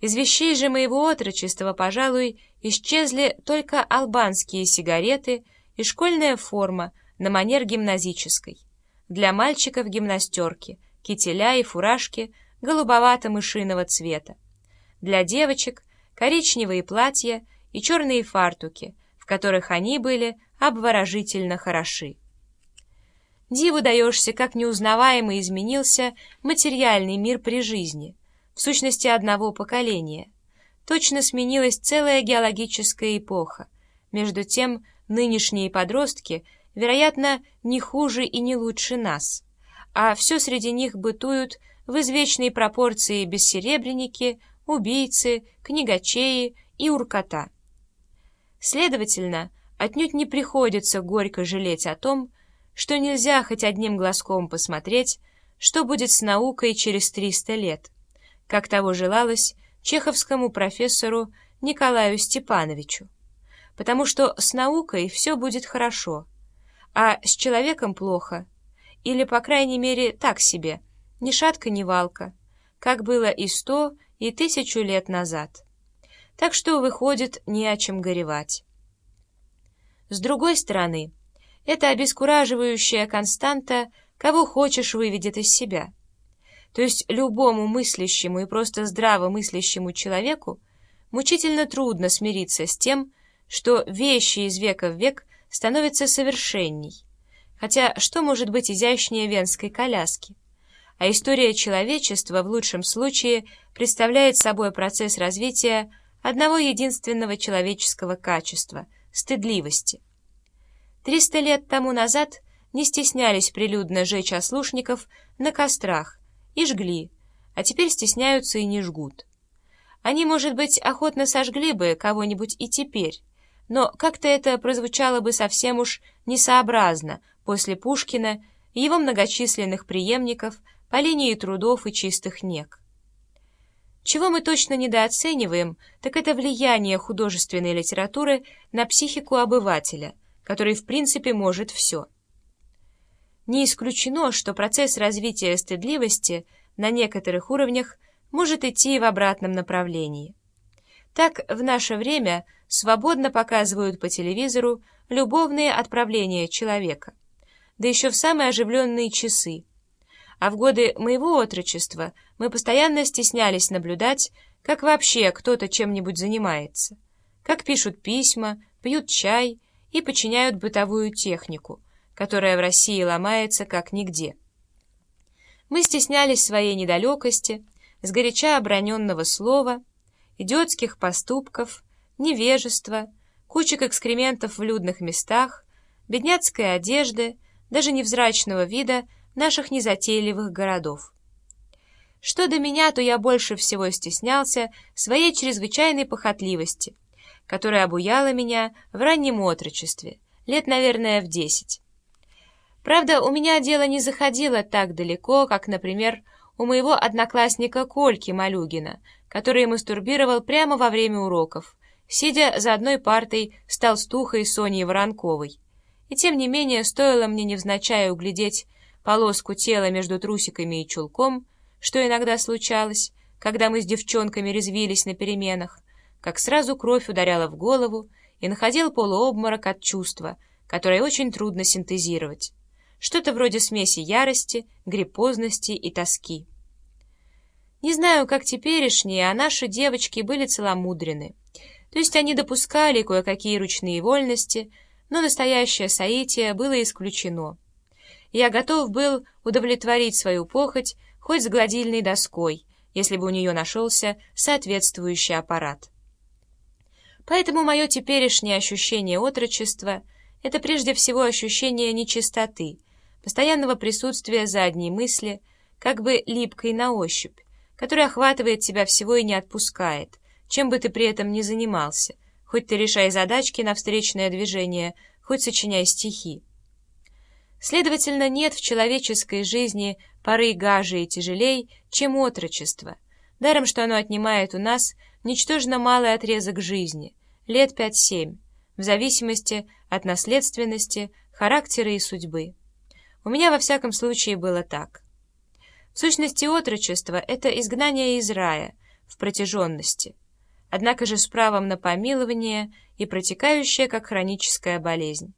Из вещей же моего отрочества, пожалуй, исчезли только албанские сигареты и школьная форма на манер гимназической. Для мальчиков гимнастерки, кителя и фуражки голубовато-мышиного цвета. Для девочек коричневые платья и черные фартуки, в которых они были обворожительно хороши. Диву даешься, как неузнаваемо изменился материальный мир при жизни — в сущности одного поколения. Точно сменилась целая геологическая эпоха. Между тем, нынешние подростки, вероятно, не хуже и не лучше нас, а все среди них бытуют в извечной пропорции бессеребренники, убийцы, книгачеи и уркота. Следовательно, отнюдь не приходится горько жалеть о том, что нельзя хоть одним глазком посмотреть, что будет с наукой через 300 лет как того желалось чеховскому профессору Николаю Степановичу, потому что с наукой все будет хорошо, а с человеком плохо, или, по крайней мере, так себе, ни шатка, ни валка, как было и сто, и тысячу лет назад. Так что, выходит, не о чем горевать. С другой стороны, это обескураживающая константа кого хочешь выведет из себя – то есть любому мыслящему и просто здравомыслящему человеку мучительно трудно смириться с тем, что вещи из века в век становятся совершенней. Хотя что может быть изящнее венской коляски? А история человечества в лучшем случае представляет собой процесс развития одного единственного человеческого качества – стыдливости. Триста лет тому назад не стеснялись прилюдно жечь ослушников на кострах – и жгли, а теперь стесняются и не жгут. Они, может быть, охотно сожгли бы кого-нибудь и теперь, но как-то это прозвучало бы совсем уж несообразно после Пушкина и его многочисленных преемников по линии трудов и чистых нек. Чего мы точно недооцениваем, так это влияние художественной литературы на психику обывателя, который в принципе может все – не исключено, что процесс развития стыдливости на некоторых уровнях может идти в обратном направлении. Так в наше время свободно показывают по телевизору любовные отправления человека, да еще в самые оживленные часы. А в годы моего отрочества мы постоянно стеснялись наблюдать, как вообще кто-то чем-нибудь занимается, как пишут письма, пьют чай и подчиняют бытовую технику – которая в России ломается как нигде. Мы стеснялись своей недалекости, сгоряча оброненного слова, идиотских поступков, невежества, кучек экскрементов в людных местах, бедняцкой одежды, даже невзрачного вида наших незатейливых городов. Что до меня, то я больше всего стеснялся своей чрезвычайной похотливости, которая обуяла меня в раннем отрочестве, лет, наверное, в десять. Правда, у меня дело не заходило так далеко, как, например, у моего одноклассника Кольки Малюгина, который мастурбировал прямо во время уроков, сидя за одной партой с толстухой Соней Воронковой. И тем не менее, стоило мне невзначай углядеть полоску тела между трусиками и чулком, что иногда случалось, когда мы с девчонками резвились на переменах, как сразу кровь ударяла в голову и находил полуобморок от чувства, которое очень трудно синтезировать что-то вроде смеси ярости, гриппозности и тоски. Не знаю, как теперешние, а наши девочки были целомудрены. То есть они допускали кое-какие ручные вольности, но настоящее соитие было исключено. Я готов был удовлетворить свою похоть хоть с гладильной доской, если бы у нее нашелся соответствующий аппарат. Поэтому мое теперешнее ощущение отрочества — это прежде всего ощущение нечистоты, постоянного присутствия задней мысли, как бы липкой на ощупь, которая охватывает тебя всего и не отпускает, чем бы ты при этом ни занимался, хоть ты решай задачки на встречное движение, хоть сочиняй стихи. Следовательно, нет в человеческой жизни поры гаже и тяжелей, чем отрочество, даром что оно отнимает у нас ничтожно малый отрезок жизни, лет пять-семь, в зависимости от наследственности, характера и судьбы. У меня во всяком случае было так. В сущности, отрочество — это изгнание из рая в протяженности, однако же с правом на помилование и протекающее как хроническая болезнь.